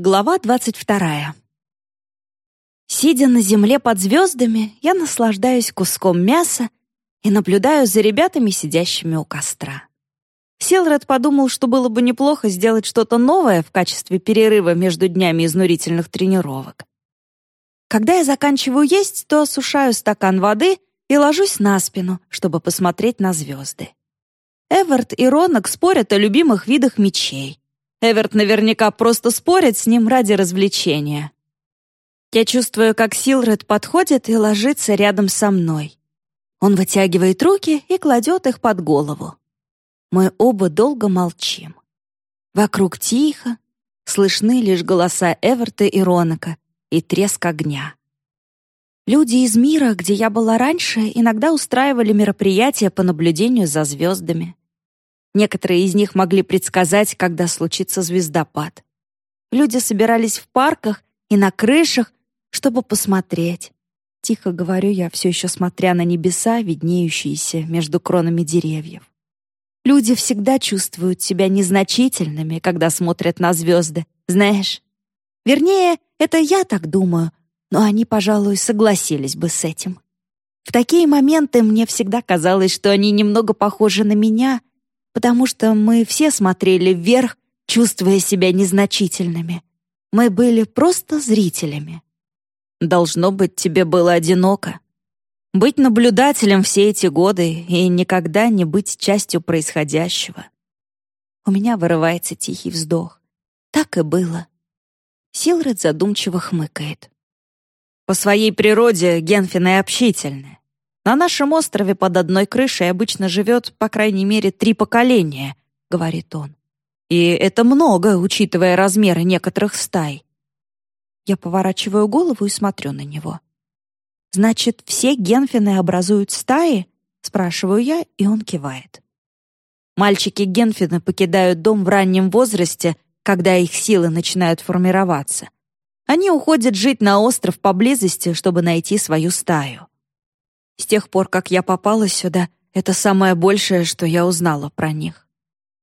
Глава двадцать вторая. Сидя на земле под звездами, я наслаждаюсь куском мяса и наблюдаю за ребятами, сидящими у костра. Силред подумал, что было бы неплохо сделать что-то новое в качестве перерыва между днями изнурительных тренировок. Когда я заканчиваю есть, то осушаю стакан воды и ложусь на спину, чтобы посмотреть на звезды. Эверт и Ронок спорят о любимых видах мечей. Эверт наверняка просто спорит с ним ради развлечения. Я чувствую, как Силред подходит и ложится рядом со мной. Он вытягивает руки и кладет их под голову. Мы оба долго молчим. Вокруг тихо, слышны лишь голоса Эверта и Ронака и треск огня. Люди из мира, где я была раньше, иногда устраивали мероприятия по наблюдению за звездами. Некоторые из них могли предсказать, когда случится звездопад. Люди собирались в парках и на крышах, чтобы посмотреть. Тихо говорю я, все еще смотря на небеса, виднеющиеся между кронами деревьев. Люди всегда чувствуют себя незначительными, когда смотрят на звезды, знаешь. Вернее, это я так думаю, но они, пожалуй, согласились бы с этим. В такие моменты мне всегда казалось, что они немного похожи на меня, потому что мы все смотрели вверх, чувствуя себя незначительными. Мы были просто зрителями. Должно быть, тебе было одиноко. Быть наблюдателем все эти годы и никогда не быть частью происходящего. У меня вырывается тихий вздох. Так и было. Силред задумчиво хмыкает. По своей природе генфины общительны. На нашем острове под одной крышей обычно живет, по крайней мере, три поколения, говорит он. И это много, учитывая размеры некоторых стай. Я поворачиваю голову и смотрю на него. Значит, все генфины образуют стаи? спрашиваю я, и он кивает. Мальчики-генфины покидают дом в раннем возрасте, когда их силы начинают формироваться. Они уходят жить на остров поблизости, чтобы найти свою стаю. С тех пор, как я попала сюда, это самое большее, что я узнала про них.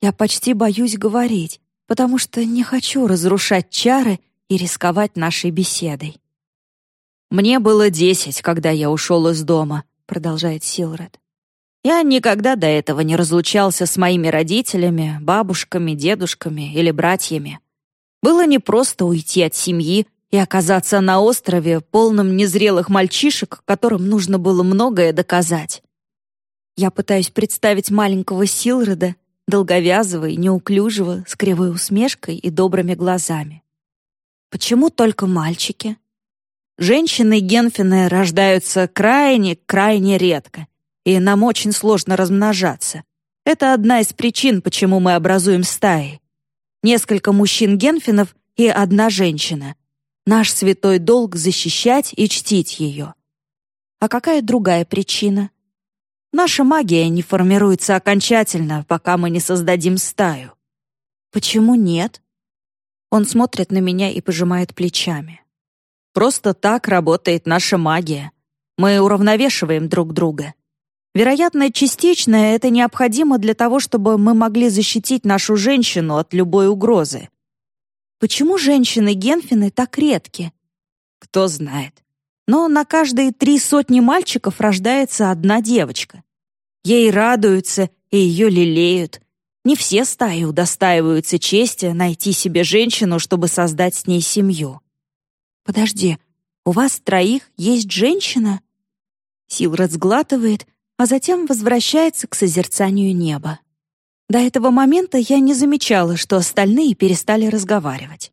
Я почти боюсь говорить, потому что не хочу разрушать чары и рисковать нашей беседой. «Мне было десять, когда я ушел из дома», — продолжает Силред. «Я никогда до этого не разлучался с моими родителями, бабушками, дедушками или братьями. Было непросто уйти от семьи и оказаться на острове, полном незрелых мальчишек, которым нужно было многое доказать. Я пытаюсь представить маленького Силреда, долговязого и неуклюжего, с кривой усмешкой и добрыми глазами. Почему только мальчики? Женщины Генфины рождаются крайне-крайне редко, и нам очень сложно размножаться. Это одна из причин, почему мы образуем стаи. Несколько мужчин-генфинов и одна женщина — Наш святой долг — защищать и чтить ее. А какая другая причина? Наша магия не формируется окончательно, пока мы не создадим стаю. Почему нет? Он смотрит на меня и пожимает плечами. Просто так работает наша магия. Мы уравновешиваем друг друга. Вероятно, частично это необходимо для того, чтобы мы могли защитить нашу женщину от любой угрозы. Почему женщины-генфины так редки? Кто знает. Но на каждые три сотни мальчиков рождается одна девочка. Ей радуются и ее лелеют. Не все стаи удостаиваются чести найти себе женщину, чтобы создать с ней семью. «Подожди, у вас троих есть женщина?» Сил разглатывает, а затем возвращается к созерцанию неба. До этого момента я не замечала, что остальные перестали разговаривать.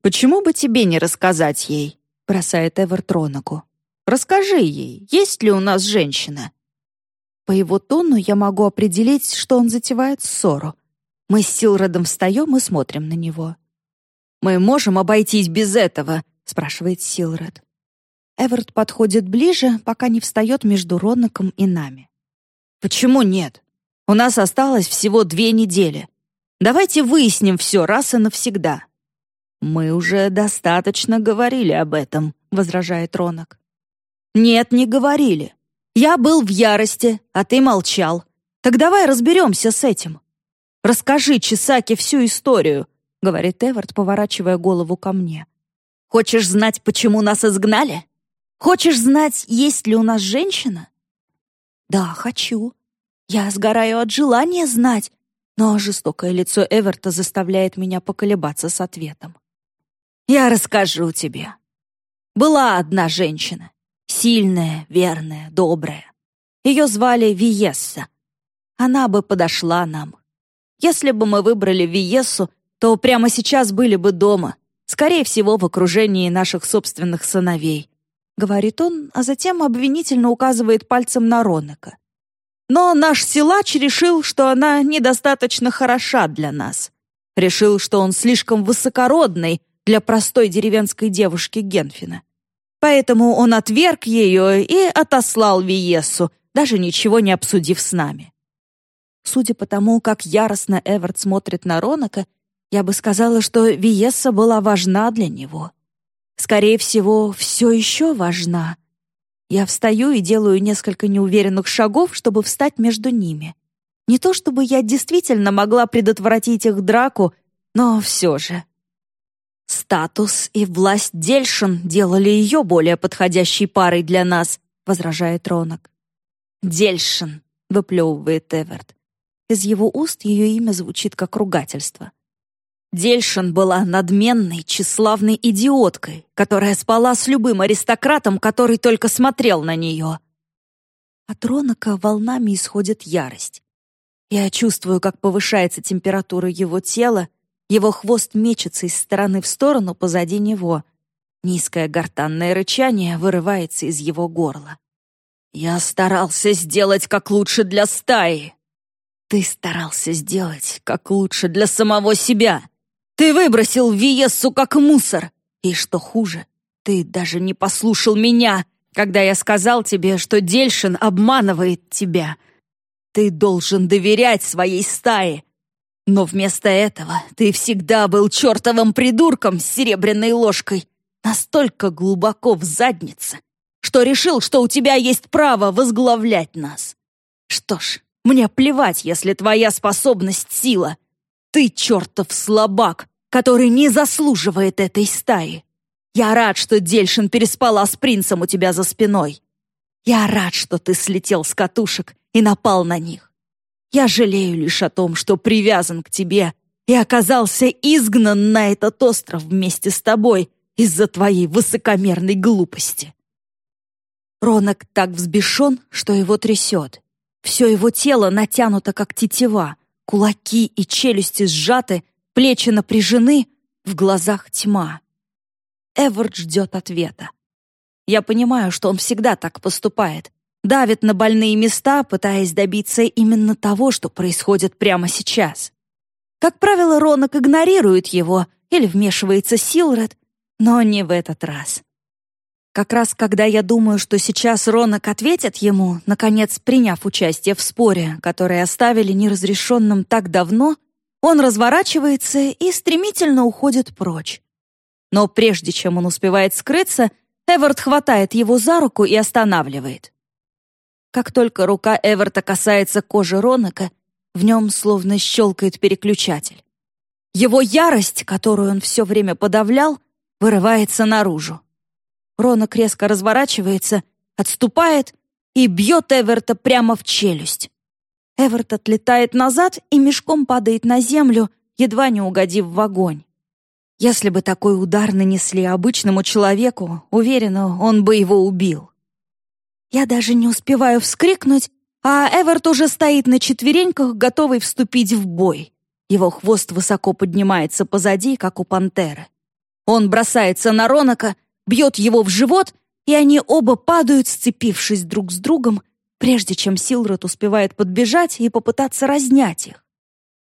«Почему бы тебе не рассказать ей?» — бросает Эверт Ронаку. «Расскажи ей, есть ли у нас женщина?» По его тону я могу определить, что он затевает ссору. Мы с Силродом встаем и смотрим на него. «Мы можем обойтись без этого?» — спрашивает Силред. Эверт подходит ближе, пока не встает между Ронаком и нами. «Почему нет?» У нас осталось всего две недели. Давайте выясним все раз и навсегда». «Мы уже достаточно говорили об этом», — возражает Ронок. «Нет, не говорили. Я был в ярости, а ты молчал. Так давай разберемся с этим. Расскажи Чесаке всю историю. — говорит Эверт, поворачивая голову ко мне. «Хочешь знать, почему нас изгнали? Хочешь знать, есть ли у нас женщина?» «Да, хочу. Я сгораю от желания знать, но жестокое лицо Эверта заставляет меня поколебаться с ответом. «Я расскажу тебе. Была одна женщина. Сильная, верная, добрая. Ее звали Виесса. Она бы подошла нам. Если бы мы выбрали Виессу, то прямо сейчас были бы дома, скорее всего, в окружении наших собственных сыновей», — говорит он, а затем обвинительно указывает пальцем на Ронека. «Но наш силач решил, что она недостаточно хороша для нас. Решил, что он слишком высокородный для простой деревенской девушки Генфина. Поэтому он отверг ее и отослал Виесу, даже ничего не обсудив с нами. Судя по тому, как яростно Эверт смотрит на Ронака, я бы сказала, что Виесса была важна для него. Скорее всего, все еще важна. Я встаю и делаю несколько неуверенных шагов, чтобы встать между ними. Не то чтобы я действительно могла предотвратить их драку, но все же. «Статус и власть Дельшин делали ее более подходящей парой для нас», — возражает Ронок. «Дельшин», — выплевывает Эверт. Из его уст ее имя звучит как ругательство. Дельшин была надменной, тщеславной идиоткой, которая спала с любым аристократом, который только смотрел на нее. От Ронака волнами исходит ярость. Я чувствую, как повышается температура его тела, его хвост мечется из стороны в сторону позади него. Низкое гортанное рычание вырывается из его горла. «Я старался сделать как лучше для стаи!» «Ты старался сделать как лучше для самого себя!» «Ты выбросил Виессу как мусор!» «И что хуже, ты даже не послушал меня, когда я сказал тебе, что Дельшин обманывает тебя!» «Ты должен доверять своей стае, но вместо этого ты всегда был чертовым придурком с серебряной ложкой, настолько глубоко в заднице, что решил, что у тебя есть право возглавлять нас. Что ж, мне плевать, если твоя способность — сила. Ты чертов слабак, который не заслуживает этой стаи. Я рад, что Дельшин переспала с принцем у тебя за спиной. Я рад, что ты слетел с катушек и напал на них. Я жалею лишь о том, что привязан к тебе и оказался изгнан на этот остров вместе с тобой из-за твоей высокомерной глупости. Ронок так взбешен, что его трясет. Все его тело натянуто, как тетива, кулаки и челюсти сжаты, плечи напряжены, в глазах тьма. Эвард ждет ответа. Я понимаю, что он всегда так поступает, давит на больные места, пытаясь добиться именно того, что происходит прямо сейчас. Как правило, Ронок игнорирует его или вмешивается Силред, но не в этот раз. Как раз когда я думаю, что сейчас Ронок ответит ему, наконец приняв участие в споре, который оставили неразрешенным так давно, он разворачивается и стремительно уходит прочь. Но прежде чем он успевает скрыться, Эвард хватает его за руку и останавливает. Как только рука Эверта касается кожи Ронака, в нем словно щелкает переключатель. Его ярость, которую он все время подавлял, вырывается наружу. Ронок резко разворачивается, отступает и бьет Эверта прямо в челюсть. Эверт отлетает назад и мешком падает на землю, едва не угодив в огонь. Если бы такой удар нанесли обычному человеку, уверена, он бы его убил. Я даже не успеваю вскрикнуть, а Эверт уже стоит на четвереньках, готовый вступить в бой. Его хвост высоко поднимается позади, как у пантеры. Он бросается на Ронака, бьет его в живот, и они оба падают, сцепившись друг с другом, прежде чем Силред успевает подбежать и попытаться разнять их.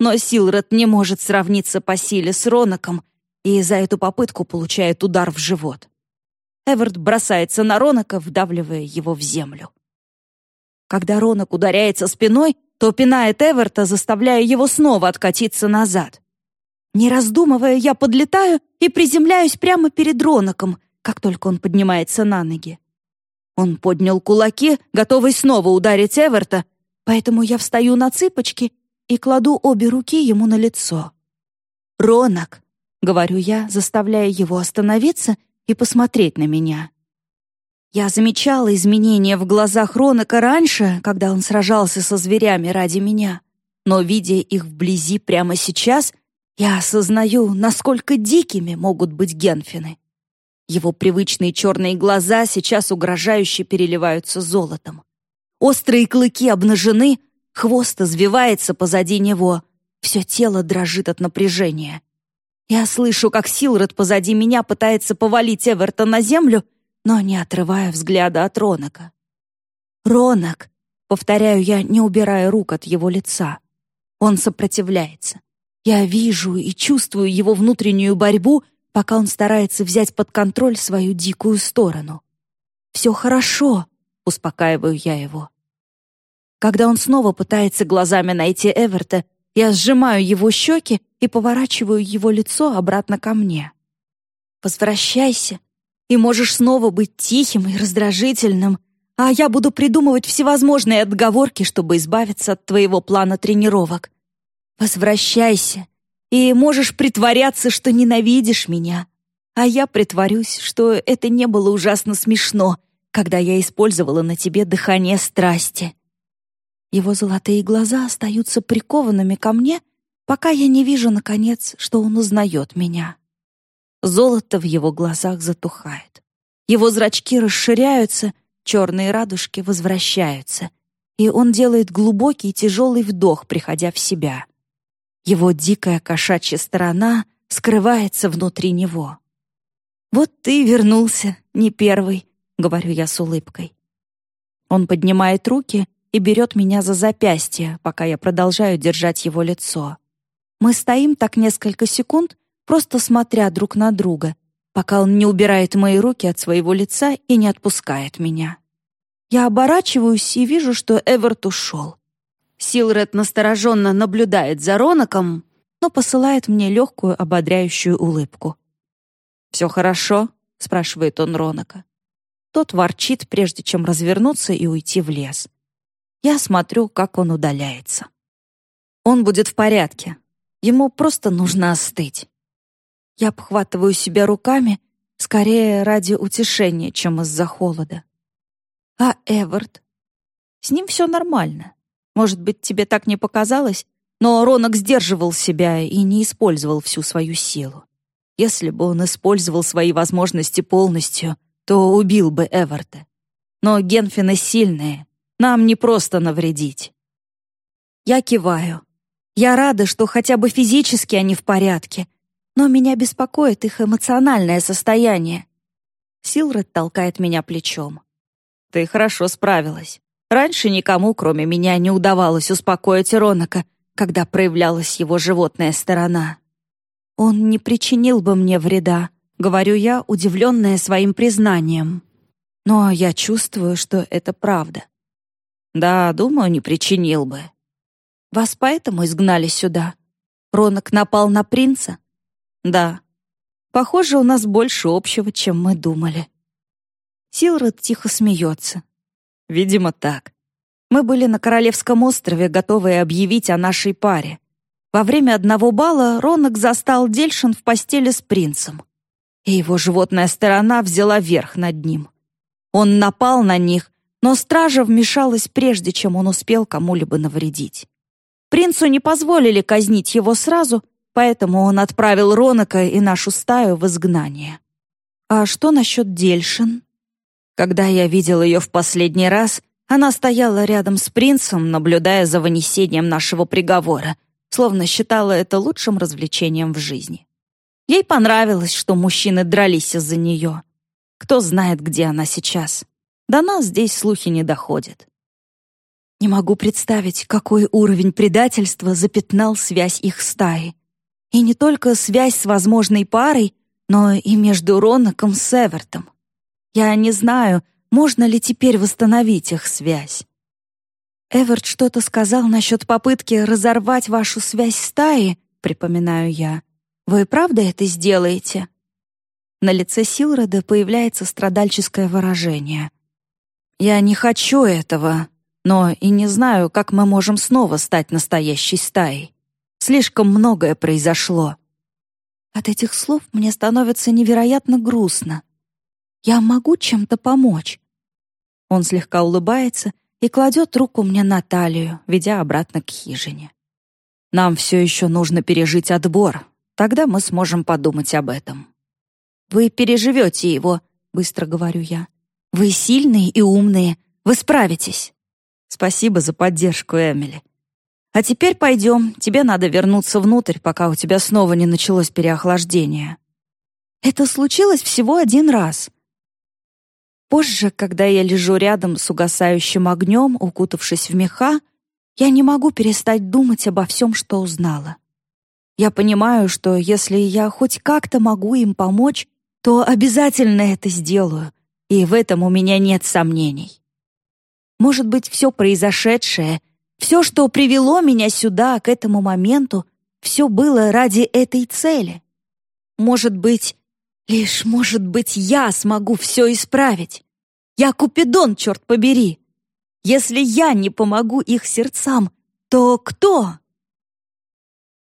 Но Силред не может сравниться по силе с Ронаком, и за эту попытку получает удар в живот. Эверт бросается на Ронака, вдавливая его в землю. Когда Ронак ударяется спиной, то пинает Эверта, заставляя его снова откатиться назад. Не раздумывая, я подлетаю и приземляюсь прямо перед Ронаком, как только он поднимается на ноги. Он поднял кулаки, готовый снова ударить Эверта, поэтому я встаю на цыпочки и кладу обе руки ему на лицо. «Ронок!» — говорю я, заставляя его остановиться и посмотреть на меня. Я замечала изменения в глазах Ронака раньше, когда он сражался со зверями ради меня. Но, видя их вблизи прямо сейчас, я осознаю, насколько дикими могут быть генфины. Его привычные черные глаза сейчас угрожающе переливаются золотом. Острые клыки обнажены, хвост извивается позади него. Все тело дрожит от напряжения. Я слышу, как Силред позади меня пытается повалить Эверта на землю, но не отрывая взгляда от Ронака. «Ронак!» — повторяю я, не убирая рук от его лица. Он сопротивляется. Я вижу и чувствую его внутреннюю борьбу, пока он старается взять под контроль свою дикую сторону. «Все хорошо», — успокаиваю я его. Когда он снова пытается глазами найти Эверта, я сжимаю его щеки и поворачиваю его лицо обратно ко мне. «Возвращайся, и можешь снова быть тихим и раздражительным, а я буду придумывать всевозможные отговорки, чтобы избавиться от твоего плана тренировок. Возвращайся, и можешь притворяться, что ненавидишь меня, а я притворюсь, что это не было ужасно смешно, когда я использовала на тебе дыхание страсти. Его золотые глаза остаются прикованными ко мне, пока я не вижу, наконец, что он узнает меня. Золото в его глазах затухает. Его зрачки расширяются, черные радужки возвращаются, и он делает глубокий тяжелый вдох, приходя в себя. Его дикая кошачья сторона скрывается внутри него. «Вот ты вернулся, не первый», — говорю я с улыбкой. Он поднимает руки и берет меня за запястье, пока я продолжаю держать его лицо. Мы стоим так несколько секунд, просто смотря друг на друга, пока он не убирает мои руки от своего лица и не отпускает меня. Я оборачиваюсь и вижу, что Эверт ушел. Силред настороженно наблюдает за Ронаком, но посылает мне легкую ободряющую улыбку. «Все хорошо?» — спрашивает он Ронака. Тот ворчит, прежде чем развернуться и уйти в лес. Я смотрю, как он удаляется. Он будет в порядке. Ему просто нужно остыть. Я обхватываю себя руками, скорее ради утешения, чем из-за холода. А Эвард? С ним все нормально. Может быть, тебе так не показалось, но Ронок сдерживал себя и не использовал всю свою силу. Если бы он использовал свои возможности полностью, то убил бы Эверта. Но Генфины сильные, нам не просто навредить. Я киваю. Я рада, что хотя бы физически они в порядке, но меня беспокоит их эмоциональное состояние. Силред толкает меня плечом. Ты хорошо справилась. Раньше никому, кроме меня, не удавалось успокоить Ронака, когда проявлялась его животная сторона. «Он не причинил бы мне вреда», — говорю я, удивленная своим признанием. Но я чувствую, что это правда. «Да, думаю, не причинил бы». «Вас поэтому изгнали сюда? Ронок напал на принца?» «Да. Похоже, у нас больше общего, чем мы думали». Силред тихо смеется. Видимо, так. Мы были на Королевском острове, готовые объявить о нашей паре. Во время одного бала Ронок застал Дельшин в постели с принцем. И его животная сторона взяла верх над ним. Он напал на них, но стража вмешалась прежде, чем он успел кому-либо навредить. Принцу не позволили казнить его сразу, поэтому он отправил Ронака и нашу стаю в изгнание. А что насчет Дельшин? Когда я видел ее в последний раз, она стояла рядом с принцем, наблюдая за вынесением нашего приговора, словно считала это лучшим развлечением в жизни. Ей понравилось, что мужчины дрались из-за нее. Кто знает, где она сейчас. До нас здесь слухи не доходят. Не могу представить, какой уровень предательства запятнал связь их стаи. И не только связь с возможной парой, но и между Ронаком с Эвертом. Я не знаю, можно ли теперь восстановить их связь. Эверт что-то сказал насчет попытки разорвать вашу связь стаи, припоминаю я. Вы правда это сделаете? На лице Силрода появляется страдальческое выражение. Я не хочу этого, но и не знаю, как мы можем снова стать настоящей стаей. Слишком многое произошло. От этих слов мне становится невероятно грустно. Я могу чем-то помочь. Он слегка улыбается и кладет руку мне на талию, ведя обратно к хижине. Нам все еще нужно пережить отбор, тогда мы сможем подумать об этом. Вы переживете его, быстро говорю я. Вы сильные и умные, вы справитесь. Спасибо за поддержку, Эмили. А теперь пойдем, тебе надо вернуться внутрь, пока у тебя снова не началось переохлаждение. Это случилось всего один раз. Позже, когда я лежу рядом с угасающим огнем, укутавшись в меха, я не могу перестать думать обо всем, что узнала. Я понимаю, что если я хоть как-то могу им помочь, то обязательно это сделаю, и в этом у меня нет сомнений. Может быть, все произошедшее, все, что привело меня сюда, к этому моменту, все было ради этой цели. Может быть, лишь, может быть, я смогу все исправить. Я Купидон, черт побери. Если я не помогу их сердцам, то кто?